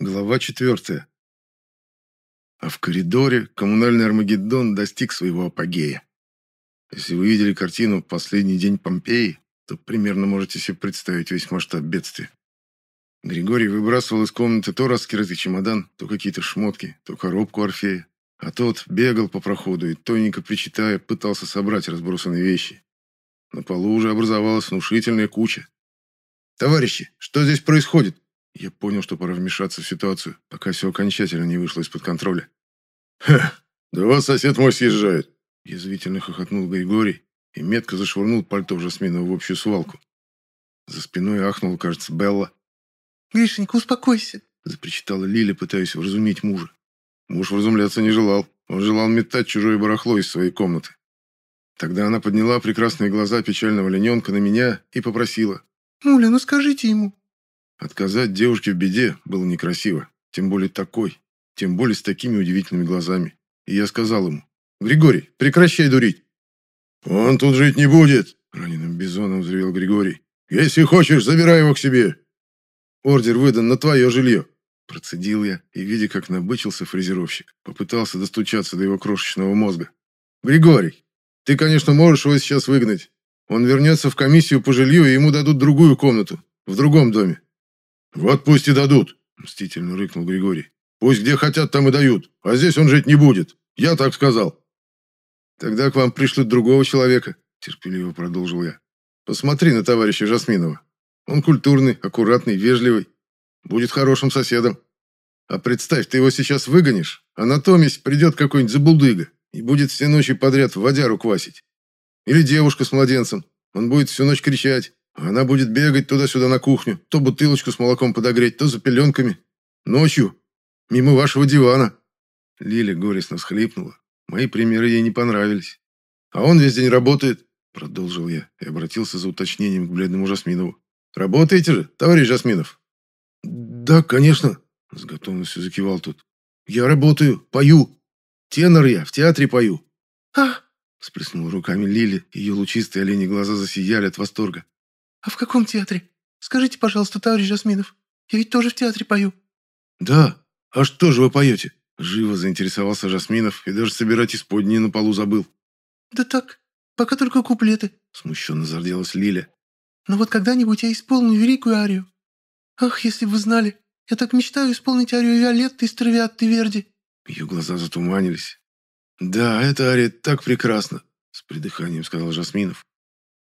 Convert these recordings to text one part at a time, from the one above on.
Глава четвертая. А в коридоре коммунальный Армагеддон достиг своего апогея. Если вы видели картину «Последний день Помпеи», то примерно можете себе представить весь масштаб бедствия. Григорий выбрасывал из комнаты то раскрытый чемодан, то какие-то шмотки, то коробку Орфея. А тот бегал по проходу и, тоненько причитая, пытался собрать разбросанные вещи. На полу уже образовалась внушительная куча. «Товарищи, что здесь происходит?» Я понял, что пора вмешаться в ситуацию, пока все окончательно не вышло из-под контроля. «Ха, да вас сосед мой съезжает!» Язвительно хохотнул Григорий и метко зашвырнул пальто Жасмина в общую свалку. За спиной ахнула, кажется, Белла. «Гришенька, успокойся!» запричитала Лиля, пытаясь вразумить мужа. Муж вразумляться не желал. Он желал метать чужое барахло из своей комнаты. Тогда она подняла прекрасные глаза печального лененка на меня и попросила. «Муля, ну скажите ему, Отказать девушке в беде было некрасиво, тем более такой, тем более с такими удивительными глазами. И я сказал ему, «Григорий, прекращай дурить!» «Он тут жить не будет!» — раненым бизоном взревел Григорий. «Если хочешь, забирай его к себе!» «Ордер выдан на твое жилье!» Процедил я и, видя, как набычился фрезеровщик, попытался достучаться до его крошечного мозга. «Григорий, ты, конечно, можешь его сейчас выгнать. Он вернется в комиссию по жилью, и ему дадут другую комнату, в другом доме. «Вот пусть и дадут», — мстительно рыкнул Григорий. «Пусть где хотят, там и дают, а здесь он жить не будет. Я так сказал». «Тогда к вам пришлют другого человека», — терпеливо продолжил я. «Посмотри на товарища Жасминова. Он культурный, аккуратный, вежливый. Будет хорошим соседом. А представь, ты его сейчас выгонишь, а натомись придет какой-нибудь забулдыга и будет все ночи подряд водяру квасить. Или девушка с младенцем. Он будет всю ночь кричать. Она будет бегать туда-сюда на кухню, то бутылочку с молоком подогреть, то за пеленками. Ночью. Мимо вашего дивана. Лиля горестно всхлипнула. Мои примеры ей не понравились. А он весь день работает, продолжил я и обратился за уточнением к бледному Жасминову. Работаете же, товарищ Жасминов? Да, конечно, с готовностью закивал тот. Я работаю, пою. Тенор я, в театре пою. А, всплеснула руками Лили, ее лучистые олени глаза засияли от восторга. «А в каком театре? Скажите, пожалуйста, товарищ Жасминов. Я ведь тоже в театре пою». «Да. А что же вы поете?» Живо заинтересовался Жасминов и даже собирать исподние на полу забыл. «Да так, пока только куплеты», — смущенно зарделась Лиля. «Но вот когда-нибудь я исполню великую арию. Ах, если бы вы знали, я так мечтаю исполнить арию Виолетты из Травиатты Верди». Ее глаза затуманились. «Да, эта ария так прекрасна», — с придыханием сказал Жасминов.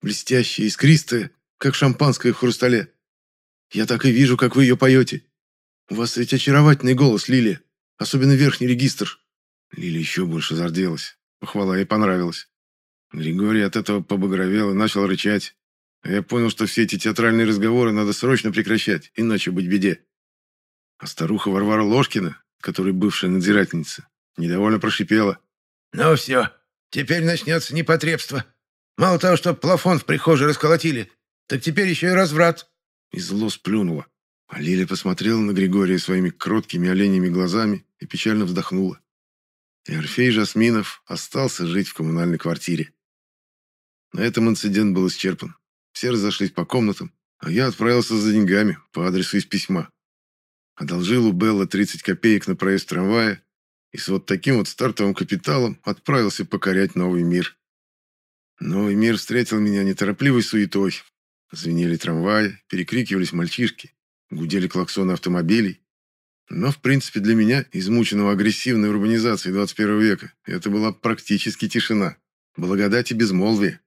«Блестящая, искристая, как шампанское в хрустале. Я так и вижу, как вы ее поете. У вас ведь очаровательный голос, Лилия, особенно верхний регистр». Лилия еще больше зарделась. Похвала ей понравилась. Григорий от этого побагровел и начал рычать. А я понял, что все эти театральные разговоры надо срочно прекращать, иначе быть беде. А старуха Варвара Ложкина, которая бывшая надзирательница, недовольно прошипела. «Ну все, теперь начнется непотребство. Мало того, что плафон в прихожей расколотили, так теперь еще и разврат!» И зло сплюнула. А Лиля посмотрела на Григория своими кроткими оленями глазами и печально вздохнула. И Орфей Жасминов остался жить в коммунальной квартире. На этом инцидент был исчерпан. Все разошлись по комнатам, а я отправился за деньгами по адресу из письма. Одолжил у Белла 30 копеек на проезд трамвая и с вот таким вот стартовым капиталом отправился покорять новый мир. Новый мир встретил меня неторопливой суетой, Звенели трамваи, перекрикивались мальчишки, гудели клаксоны автомобилей. Но, в принципе, для меня, измученного агрессивной урбанизацией 21 века, это была практически тишина, благодать и безмолвие.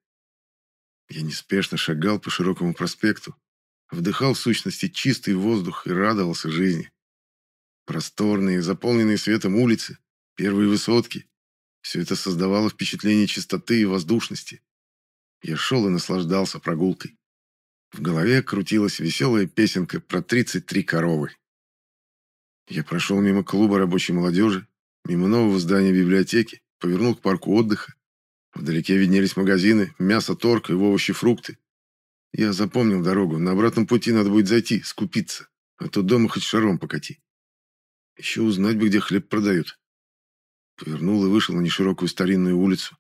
Я неспешно шагал по широкому проспекту, вдыхал в сущности чистый воздух и радовался жизни. Просторные, заполненные светом улицы, первые высотки – все это создавало впечатление чистоты и воздушности. Я шел и наслаждался прогулкой. В голове крутилась веселая песенка про 33 коровы. Я прошел мимо клуба рабочей молодежи, мимо нового здания библиотеки, повернул к парку отдыха. Вдалеке виднелись магазины, мясо, торг и овощи, фрукты. Я запомнил дорогу, на обратном пути надо будет зайти, скупиться, а то дома хоть шаром покати. Еще узнать бы, где хлеб продают. Повернул и вышел на неширокую старинную улицу.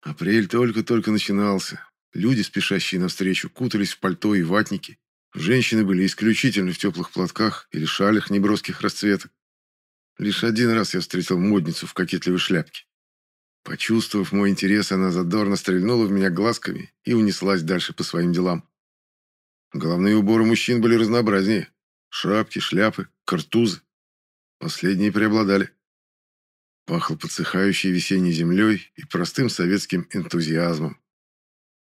Апрель только-только начинался, Люди, спешащие навстречу, кутались в пальто и ватники. Женщины были исключительно в теплых платках или шалях неброских расцветок. Лишь один раз я встретил модницу в кокетливой шляпке. Почувствовав мой интерес, она задорно стрельнула в меня глазками и унеслась дальше по своим делам. Головные уборы мужчин были разнообразнее. Шапки, шляпы, картузы. Последние преобладали. Пахло подсыхающей весенней землей и простым советским энтузиазмом.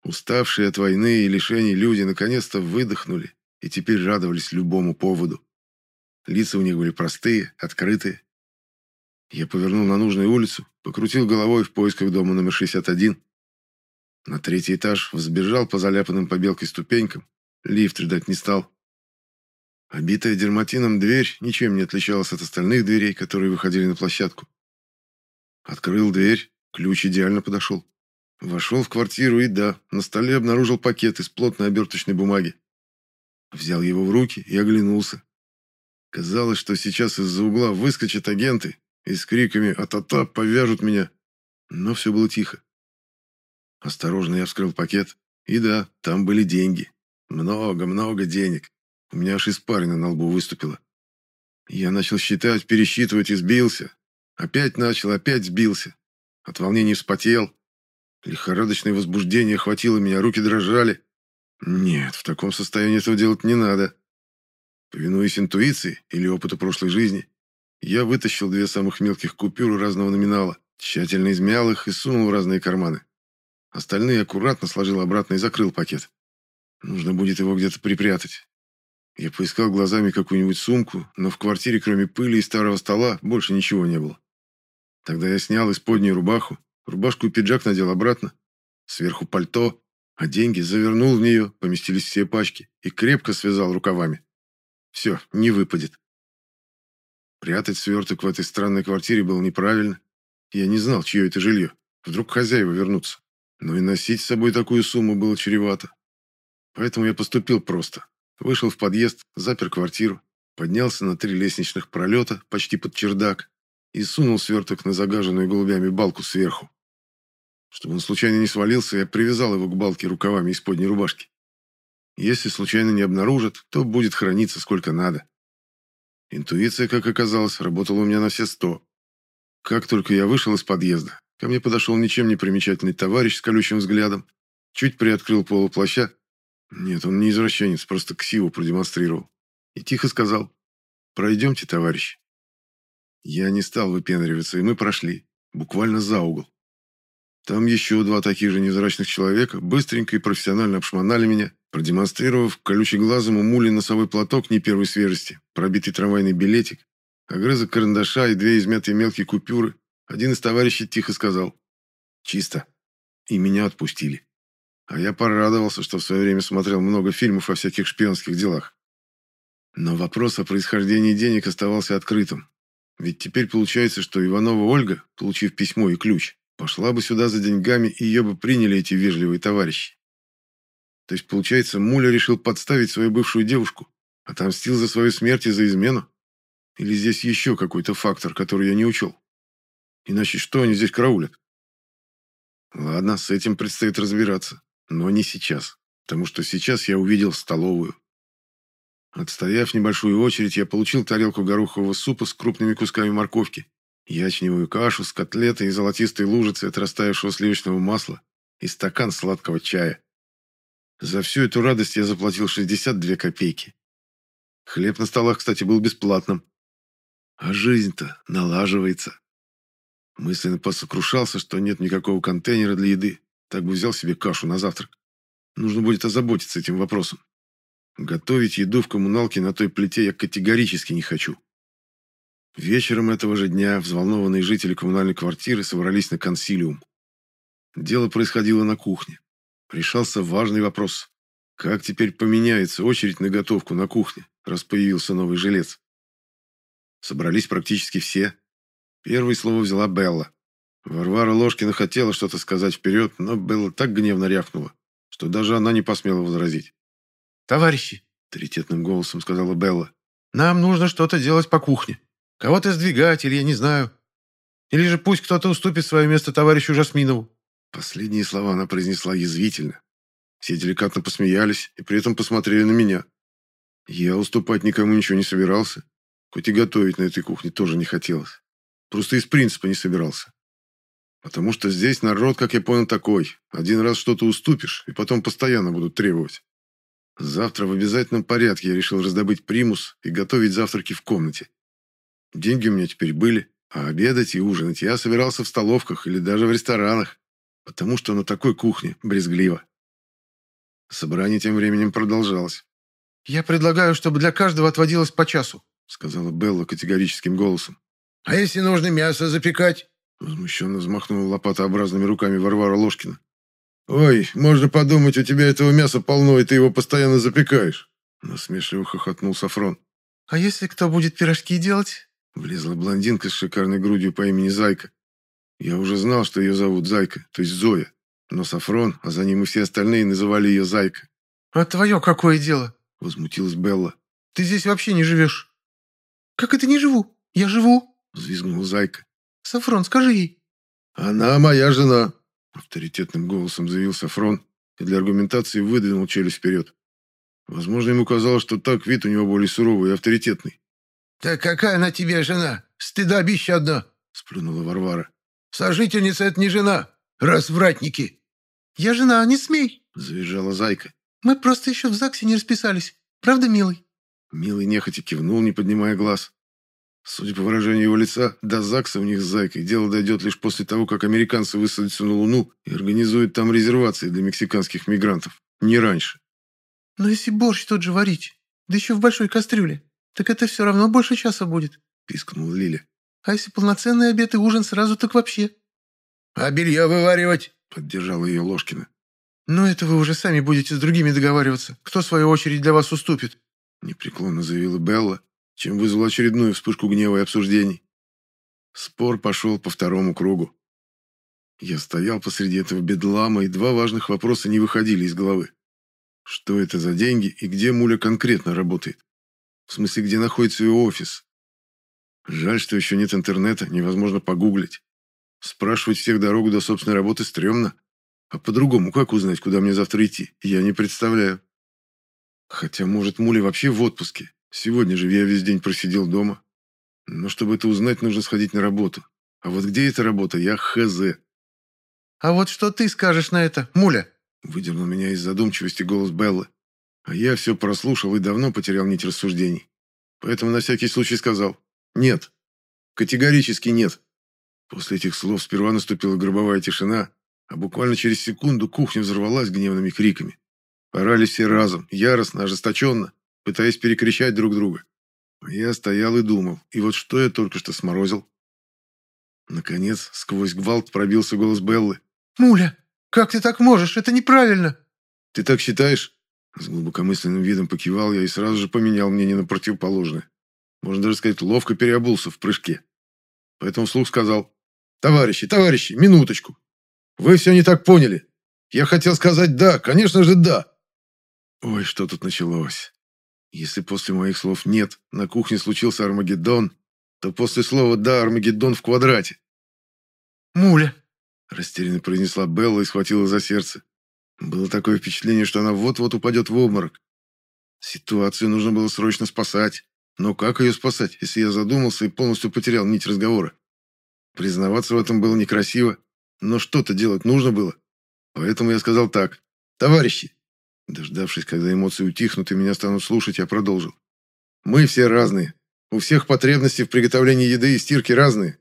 Уставшие от войны и лишений люди наконец-то выдохнули и теперь радовались любому поводу. Лица у них были простые, открытые. Я повернул на нужную улицу, покрутил головой в поисках дома номер 61. На третий этаж взбежал по заляпанным побелкой ступенькам. Лифт ждать не стал. Обитая дерматином дверь ничем не отличалась от остальных дверей, которые выходили на площадку. Открыл дверь, ключ идеально подошел. Вошел в квартиру и, да, на столе обнаружил пакет из плотной оберточной бумаги. Взял его в руки и оглянулся. Казалось, что сейчас из-за угла выскочат агенты и с криками «А-та-та!» повяжут меня. Но все было тихо. Осторожно я вскрыл пакет. И да, там были деньги. Много-много денег. У меня аж испарина на лбу выступила. Я начал считать, пересчитывать и сбился. Опять начал, опять сбился. От волнения вспотел. Лихорадочное возбуждение охватило меня, руки дрожали. Нет, в таком состоянии этого делать не надо. Повинуясь интуиции или опыту прошлой жизни, я вытащил две самых мелких купюры разного номинала, тщательно измял их и сунул в разные карманы. Остальные аккуратно сложил обратно и закрыл пакет. Нужно будет его где-то припрятать. Я поискал глазами какую-нибудь сумку, но в квартире, кроме пыли и старого стола, больше ничего не было. Тогда я снял исподнюю рубаху, рубашку и пиджак надел обратно, сверху пальто, а деньги завернул в нее, поместились все пачки, и крепко связал рукавами. Все, не выпадет. Прятать сверток в этой странной квартире было неправильно. Я не знал, чье это жилье. Вдруг хозяева вернутся. Но и носить с собой такую сумму было чревато. Поэтому я поступил просто. Вышел в подъезд, запер квартиру, поднялся на три лестничных пролета, почти под чердак, и сунул сверток на загаженную голубями балку сверху. Чтобы он случайно не свалился, я привязал его к балке рукавами из подней рубашки. Если случайно не обнаружат, то будет храниться сколько надо. Интуиция, как оказалось, работала у меня на все сто. Как только я вышел из подъезда, ко мне подошел ничем не примечательный товарищ с колючим взглядом, чуть приоткрыл полу плаща нет, он не извращенец, просто ксиву продемонстрировал. И тихо сказал, «Пройдемте, товарищ». Я не стал выпендриваться, и мы прошли, буквально за угол. Там еще два таких же невзрачных человека быстренько и профессионально обшмонали меня, продемонстрировав колючеглазому муле носовой платок не первой свежести, пробитый трамвайный билетик, огрызок карандаша и две измятые мелкие купюры. Один из товарищей тихо сказал «Чисто». И меня отпустили. А я порадовался, что в свое время смотрел много фильмов о всяких шпионских делах. Но вопрос о происхождении денег оставался открытым. Ведь теперь получается, что Иванова Ольга, получив письмо и ключ, пошла бы сюда за деньгами, и ее бы приняли эти вежливые товарищи. То есть, получается, Муля решил подставить свою бывшую девушку, отомстил за свою смерть и за измену? Или здесь еще какой-то фактор, который я не учел? Иначе что они здесь караулят? Ладно, с этим предстоит разбираться. Но не сейчас, потому что сейчас я увидел столовую. Отстояв небольшую очередь, я получил тарелку горохового супа с крупными кусками морковки, ячневую кашу с котлетой и золотистой лужицей от растаявшего сливочного масла и стакан сладкого чая. За всю эту радость я заплатил 62 копейки. Хлеб на столах, кстати, был бесплатным. А жизнь-то налаживается. Мысленно посокрушался, что нет никакого контейнера для еды, так бы взял себе кашу на завтрак. Нужно будет озаботиться этим вопросом. Готовить еду в коммуналке на той плите я категорически не хочу. Вечером этого же дня взволнованные жители коммунальной квартиры собрались на консилиум. Дело происходило на кухне. Решался важный вопрос. Как теперь поменяется очередь на готовку на кухне, раз появился новый жилец? Собрались практически все. Первое слово взяла Белла. Варвара Ложкина хотела что-то сказать вперед, но Белла так гневно рявкнула, что даже она не посмела возразить. «Товарищи!» – авторитетным голосом сказала Белла. «Нам нужно что-то делать по кухне. Кого-то сдвигать, или я не знаю. Или же пусть кто-то уступит свое место товарищу Жасминову». Последние слова она произнесла язвительно. Все деликатно посмеялись и при этом посмотрели на меня. Я уступать никому ничего не собирался, хоть и готовить на этой кухне тоже не хотелось. Просто из принципа не собирался. Потому что здесь народ, как я понял, такой. Один раз что-то уступишь, и потом постоянно будут требовать. Завтра в обязательном порядке я решил раздобыть примус и готовить завтраки в комнате. Деньги у меня теперь были, а обедать и ужинать я собирался в столовках или даже в ресторанах, потому что на такой кухне брезгливо. Собрание тем временем продолжалось. «Я предлагаю, чтобы для каждого отводилось по часу», сказала Белла категорическим голосом. «А если нужно мясо запекать?» Возмущенно взмахнула лопатообразными руками Варвара Ложкина. «Ой, можно подумать, у тебя этого мяса полно, и ты его постоянно запекаешь!» Насмешливо хохотнул Сафрон. «А если кто будет пирожки делать?» Влезла блондинка с шикарной грудью по имени Зайка. Я уже знал, что ее зовут Зайка, то есть Зоя. Но Сафрон, а за ним и все остальные называли ее Зайка. «А твое какое дело?» Возмутилась Белла. «Ты здесь вообще не живешь». «Как это не живу? Я живу!» Взвизгнула Зайка. «Сафрон, скажи ей». «Она моя жена», авторитетным голосом заявил Сафрон и для аргументации выдвинул челюсть вперед. Возможно, ему казалось, что так вид у него более суровый и авторитетный. «Так какая она тебе жена? Стыдобище одно!» — сплюнула Варвара. «Сожительница — это не жена, развратники!» «Я жена, не смей!» — завизжала Зайка. «Мы просто еще в ЗАГСе не расписались. Правда, милый?» Милый нехотя кивнул, не поднимая глаз. Судя по выражению его лица, до ЗАГСа у них с Зайкой дело дойдет лишь после того, как американцы высадятся на Луну и организуют там резервации для мексиканских мигрантов. Не раньше. «Но если борщ тот же варить, да еще в большой кастрюле, так это все равно больше часа будет», — пискнула Лиля. «А если полноценный обед и ужин сразу, так вообще». «А белье вываривать?» — поддержала ее Ложкина. «Ну это вы уже сами будете с другими договариваться. Кто, в свою очередь, для вас уступит?» Непреклонно заявила Белла, чем вызвал очередную вспышку гнева и обсуждений. Спор пошел по второму кругу. Я стоял посреди этого бедлама, и два важных вопроса не выходили из головы. Что это за деньги и где Муля конкретно работает? В смысле, где находится его офис? Жаль, что еще нет интернета, невозможно погуглить. Спрашивать всех дорогу до собственной работы стрёмно. А по-другому как узнать, куда мне завтра идти, я не представляю. Хотя, может, Муля вообще в отпуске, Сегодня же я весь день просидел дома. Но чтобы это узнать, нужно сходить на работу. А вот где эта работа, я хз. «А вот что ты скажешь на это, Муля?» Выдернул меня из задумчивости голос Беллы. А я все прослушал и давно потерял нить рассуждений. Поэтому на всякий случай сказал «нет». Категорически нет. После этих слов сперва наступила гробовая тишина, а буквально через секунду кухня взорвалась гневными криками. Орали все разом, яростно, ожесточенно пытаясь перекричать друг друга. Я стоял и думал, и вот что я только что сморозил. Наконец, сквозь гвалт пробился голос Беллы. «Муля, как ты так можешь? Это неправильно!» «Ты так считаешь?» С глубокомысленным видом покивал я и сразу же поменял мнение на противоположное. Можно даже сказать, ловко переобулся в прыжке. Поэтому вслух сказал. «Товарищи, товарищи, минуточку. Вы все не так поняли. Я хотел сказать «да», конечно же «да». Ой, что тут началось. Если после моих слов «нет» на кухне случился Армагеддон, то после слова «да» Армагеддон в квадрате. «Муля!» – растерянно произнесла Белла и схватила за сердце. Было такое впечатление, что она вот-вот упадет в обморок. Ситуацию нужно было срочно спасать. Но как ее спасать, если я задумался и полностью потерял нить разговора? Признаваться в этом было некрасиво, но что-то делать нужно было. Поэтому я сказал так. «Товарищи, Дождавшись, когда эмоции утихнут и меня станут слушать, я продолжил. «Мы все разные. У всех потребности в приготовлении еды и стирке разные.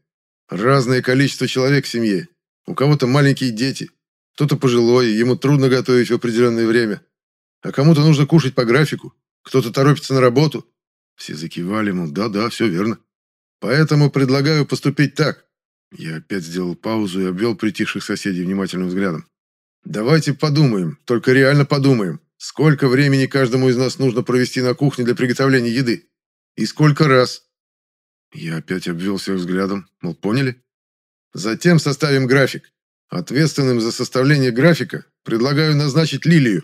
Разное количество человек в семье. У кого-то маленькие дети, кто-то пожилой, ему трудно готовить в определенное время. А кому-то нужно кушать по графику, кто-то торопится на работу». Все закивали, мол, да-да, все верно. «Поэтому предлагаю поступить так». Я опять сделал паузу и обвел притихших соседей внимательным взглядом. Давайте подумаем, только реально подумаем, сколько времени каждому из нас нужно провести на кухне для приготовления еды. И сколько раз. Я опять обвел всех взглядом, мол, поняли? Затем составим график. Ответственным за составление графика предлагаю назначить Лилию.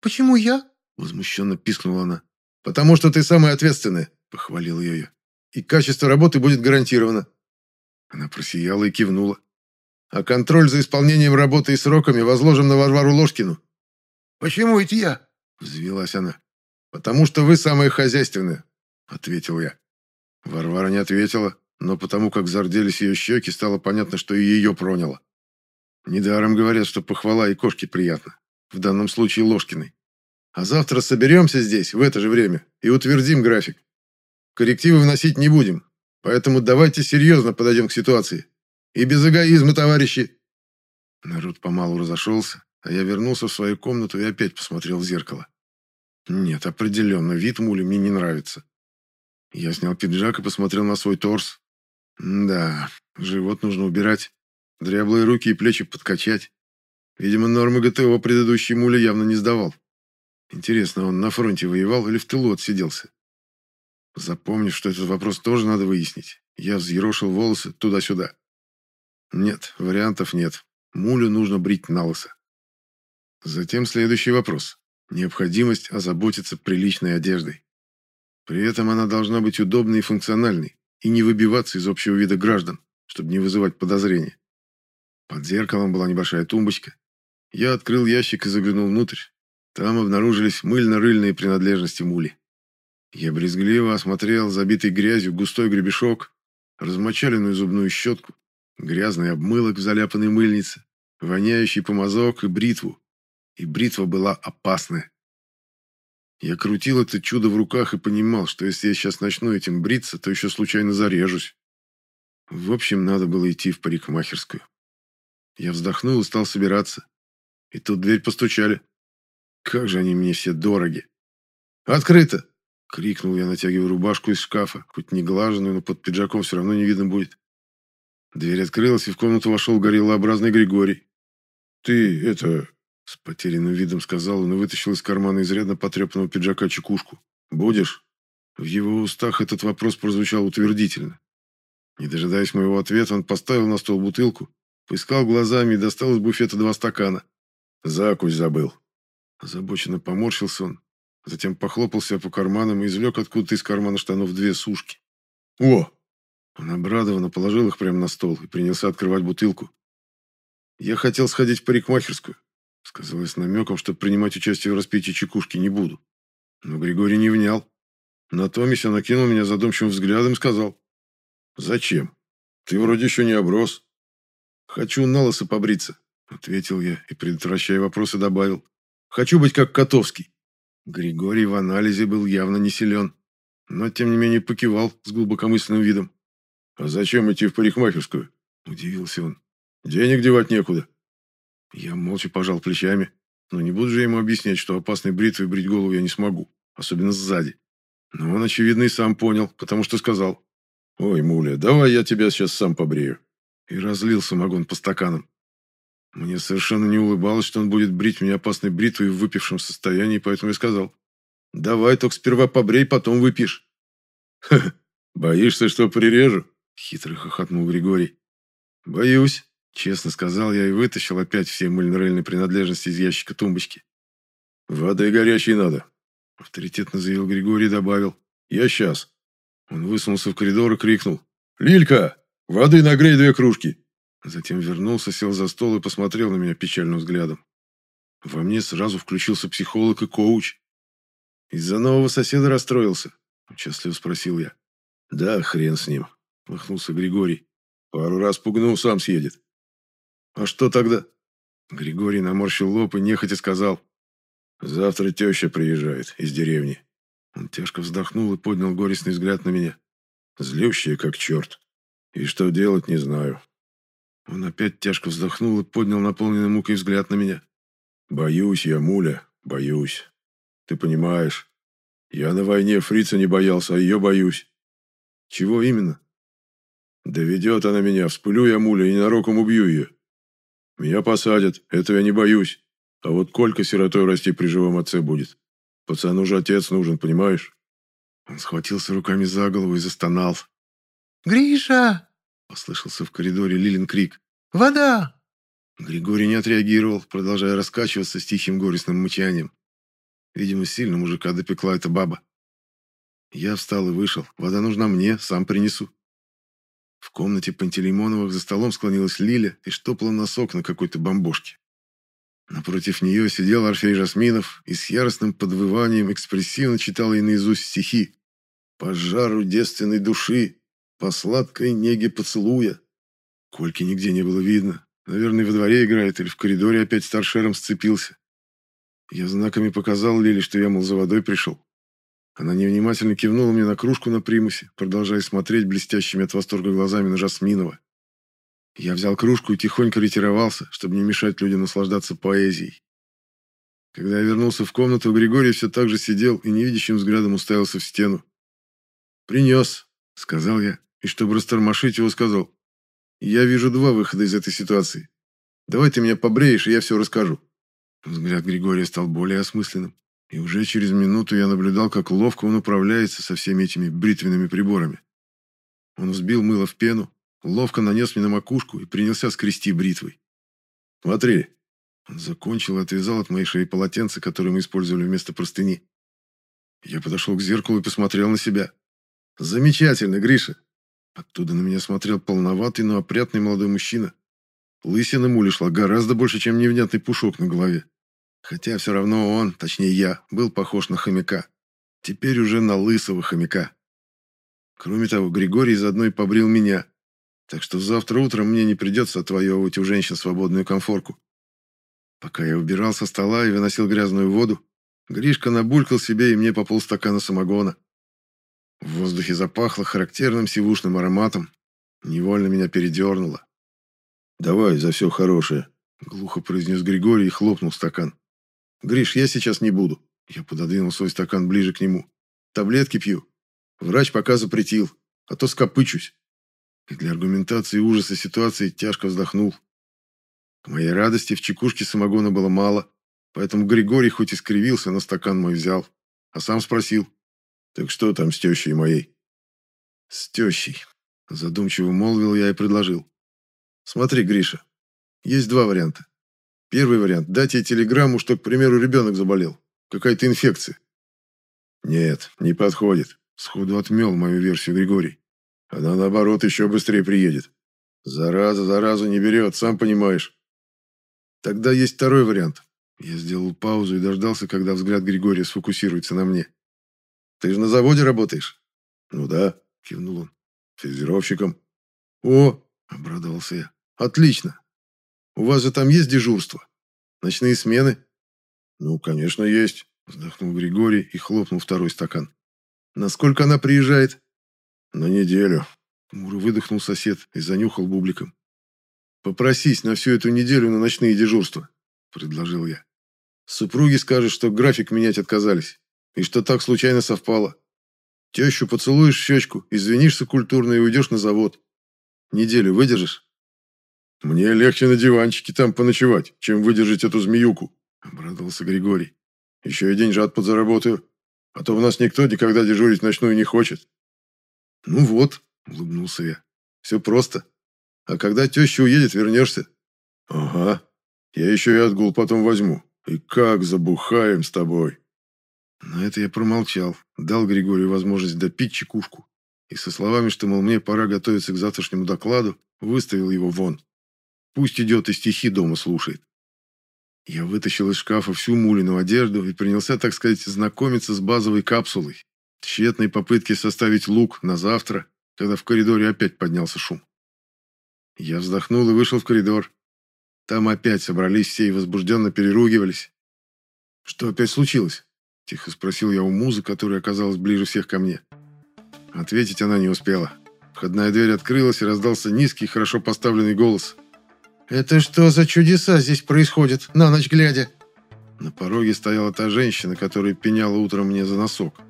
«Почему я?» – возмущенно пискнула она. «Потому что ты самая ответственная», – похвалил я ее. «И качество работы будет гарантировано». Она просияла и кивнула а контроль за исполнением работы и сроками возложим на Варвару Ложкину». «Почему это я?» – взвелась она. «Потому что вы самые хозяйственные», — ответил я. Варвара не ответила, но потому как зарделись ее щеки, стало понятно, что и ее проняло. Недаром говорят, что похвала и кошке приятно. В данном случае Ложкиной. А завтра соберемся здесь, в это же время, и утвердим график. Коррективы вносить не будем, поэтому давайте серьезно подойдем к ситуации. И без эгоизма, товарищи. Народ помалу разошелся, а я вернулся в свою комнату и опять посмотрел в зеркало. Нет, определенно, вид мули мне не нравится. Я снял пиджак и посмотрел на свой торс. Да, живот нужно убирать, дряблые руки и плечи подкачать. Видимо, нормы ГТО предыдущий муля явно не сдавал. Интересно, он на фронте воевал или в тылу отсиделся? Запомнив, что этот вопрос тоже надо выяснить, я взъерошил волосы туда-сюда. Нет, вариантов нет. Мулю нужно брить на лысо. Затем следующий вопрос. Необходимость озаботиться приличной одеждой. При этом она должна быть удобной и функциональной, и не выбиваться из общего вида граждан, чтобы не вызывать подозрения. Под зеркалом была небольшая тумбочка. Я открыл ящик и заглянул внутрь. Там обнаружились мыльно-рыльные принадлежности мули. Я брезгливо осмотрел забитый грязью густой гребешок, размочаленную зубную щетку, грязный обмылок в заляпанной мыльнице, воняющий помазок и бритву. И бритва была опасная. Я крутил это чудо в руках и понимал, что если я сейчас начну этим бриться, то еще случайно зарежусь. В общем, надо было идти в парикмахерскую. Я вздохнул и стал собираться. И тут дверь постучали. Как же они мне все дороги. «Открыто!» — крикнул я, натягивая рубашку из шкафа, хоть не глаженную, но под пиджаком все равно не видно будет. Дверь открылась, и в комнату вошел гориллообразный Григорий. «Ты, это...» — с потерянным видом сказал он и вытащил из кармана изрядно потрепанного пиджака чекушку. «Будешь?» В его устах этот вопрос прозвучал утвердительно. Не дожидаясь моего ответа, он поставил на стол бутылку, поискал глазами и достал из буфета два стакана. «Закусь забыл», Озабоченно поморщился он, затем похлопал себя по карманам и извлек откуда-то из кармана штанов две сушки. «О!» Он обрадованно положил их прямо на стол и принялся открывать бутылку. «Я хотел сходить в парикмахерскую», сказал я с намеком, что принимать участие в распитии чекушки не буду. Но Григорий не внял. Натомись он окинул меня задумчивым взглядом и сказал. «Зачем? Ты вроде еще не оброс». «Хочу на лысо побриться», — ответил я и, предотвращая вопросы, добавил. Хочу быть как Котовский». Григорий в анализе был явно не силен, но тем не менее покивал с глубокомысленным видом. «А зачем идти в парикмахерскую?» – удивился он. «Денег девать некуда». Я молча пожал плечами, но не буду же ему объяснять, что опасной бритвой брить голову я не смогу, особенно сзади. Но он, очевидно, и сам понял, потому что сказал. «Ой, Муля, давай я тебя сейчас сам побрею». И разлил самогон по стаканам. Мне совершенно не улыбалось, что он будет брить меня опасной бритвой в выпившем состоянии, поэтому я сказал, «Давай, только сперва побрей, потом выпьешь». «Ха -ха, боишься, что прирежу?» — хитро хохотнул Григорий. «Боюсь», — честно сказал я и вытащил опять все мыльно-рыльные принадлежности из ящика тумбочки. «Воды горячей надо», — авторитетно заявил Григорий и добавил. «Я сейчас». Он высунулся в коридор и крикнул. «Лилька, воды нагрей две кружки». Затем вернулся, сел за стол и посмотрел на меня печальным взглядом. Во мне сразу включился психолог и коуч. «Из-за нового соседа расстроился?» – участливо спросил я. «Да, хрен с ним», – махнулся Григорий. «Пару раз пугнул, сам съедет». «А что тогда?» Григорий наморщил лоб и нехотя сказал. «Завтра теща приезжает из деревни». Он тяжко вздохнул и поднял горестный взгляд на меня. Злющая как черт. И что делать, не знаю. Он опять тяжко вздохнул и поднял наполненный мукой взгляд на меня. «Боюсь я, Муля, боюсь. Ты понимаешь, я на войне фрица не боялся, а ее боюсь». «Чего именно?» «Доведет она меня, вспылю я, Муля, и ненароком убью ее. Меня посадят, этого я не боюсь. А вот Колька сиротой расти при живом отце будет. Пацану же отец нужен, понимаешь?» Он схватился руками за голову и застонал. «Гриша!» Послышался в коридоре Лилин крик. «Вода!» Григорий не отреагировал, продолжая раскачиваться с тихим горестным мычанием. Видимо, сильно мужика допекла эта баба. Я встал и вышел. Вода нужна мне, сам принесу. В комнате Пантелеймоновых за столом склонилась Лиля и штопала носок на какой-то бомбошке. Напротив нее сидел Орфей Жасминов и с яростным подвыванием экспрессивно читал ей наизусть стихи. «По жару девственной души, по сладкой неге поцелуя». Кольки нигде не было видно. Наверное, во дворе играет или в коридоре опять с торшером сцепился. Я знаками показал Лиле, что я, мол, за водой пришел. Она невнимательно кивнула мне на кружку на примусе, продолжая смотреть блестящими от восторга глазами на Жасминова. Я взял кружку и тихонько ретировался, чтобы не мешать людям наслаждаться поэзией. Когда я вернулся в комнату, Григорий все так же сидел и невидящим взглядом уставился в стену. «Принес», — сказал я, и чтобы растормошить его, сказал, «Я вижу два выхода из этой ситуации. Давай ты меня побреешь, и я все расскажу». Взгляд Григория стал более осмысленным, и уже через минуту я наблюдал, как ловко он управляется со всеми этими бритвенными приборами. Он взбил мыло в пену, ловко нанес мне на макушку и принялся скрести бритвой. «Смотри!» Он закончил и отвязал от моей шеи полотенце, которое мы использовали вместо простыни. Я подошел к зеркалу и посмотрел на себя. «Замечательно, Гриша!» Оттуда на меня смотрел полноватый, но опрятный молодой мужчина. Лысина мули шла гораздо больше, чем невнятный пушок на голове. Хотя все равно он, точнее я, был похож на хомяка. Теперь уже на лысого хомяка. Кроме того, Григорий заодно и побрил меня, так что завтра утром мне не придется отвоевывать у женщин свободную конфорку. Пока я убирал со стола и выносил грязную воду, Гришка набулькал себе и мне по полстакана самогона. В воздухе запахло характерным сивушным ароматом. Невольно меня передернуло. «Давай за все хорошее», — глухо произнес Григорий и хлопнул стакан. «Гриш, я сейчас не буду». Я пододвинул свой стакан ближе к нему. «Таблетки пью. Врач пока запретил, а то скопычусь и для аргументации ужаса ситуации тяжко вздохнул. К моей радости в чекушке самогона было мало, поэтому Григорий хоть и скривился, но стакан мой взял, а сам спросил, «Так что там с тещей моей?» «С тещей», — задумчиво молвил я и предложил. «Смотри, Гриша, есть два варианта. Первый вариант – дать ей телеграмму, что, к примеру, ребенок заболел. Какая-то инфекция. Нет, не подходит. Сходу отмел мою версию Григорий. Она, наоборот, еще быстрее приедет. Зараза заразу не берет, сам понимаешь. Тогда есть второй вариант. Я сделал паузу и дождался, когда взгляд Григория сфокусируется на мне. Ты же на заводе работаешь? Ну да, кивнул он. Физировщиком. О, обрадовался я. Отлично. У вас же там есть дежурство? Ночные смены? Ну, конечно, есть, вздохнул Григорий и хлопнул второй стакан. Насколько она приезжает? «На неделю», — хмуро выдохнул сосед и занюхал бубликом. «Попросись на всю эту неделю на ночные дежурства», — предложил я. «Супруги скажут, что график менять отказались, и что так случайно совпало. Тещу поцелуешь в щечку, извинишься культурно и уйдешь на завод. Неделю выдержишь?» «Мне легче на диванчике там поночевать, чем выдержать эту змеюку», — обрадовался Григорий. «Еще и деньжат подзаработаю, а то у нас никто никогда дежурить ночную не хочет». «Ну вот», — улыбнулся я, — «все просто. А когда теща уедет, вернешься». «Ага. Я еще и отгул потом возьму. И как забухаем с тобой». На это я промолчал, дал Григорию возможность допить чекушку и со словами, что, мол, мне пора готовиться к завтрашнему докладу, выставил его вон. Пусть идет и стихи дома слушает. Я вытащил из шкафа всю Мулину одежду и принялся, так сказать, знакомиться с базовой капсулой, Тщетной попытки составить лук на завтра, когда в коридоре опять поднялся шум. Я вздохнул и вышел в коридор. Там опять собрались все и возбужденно переругивались. «Что опять случилось?» – тихо спросил я у музы, которая оказалась ближе всех ко мне. Ответить она не успела. Входная дверь открылась, и раздался низкий, хорошо поставленный голос. «Это что за чудеса здесь происходят, на ночь глядя?» На пороге стояла та женщина, которая пеняла утром мне за носок.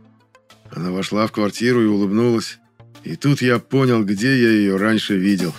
Она вошла в квартиру и улыбнулась. И тут я понял, где я ее раньше видел.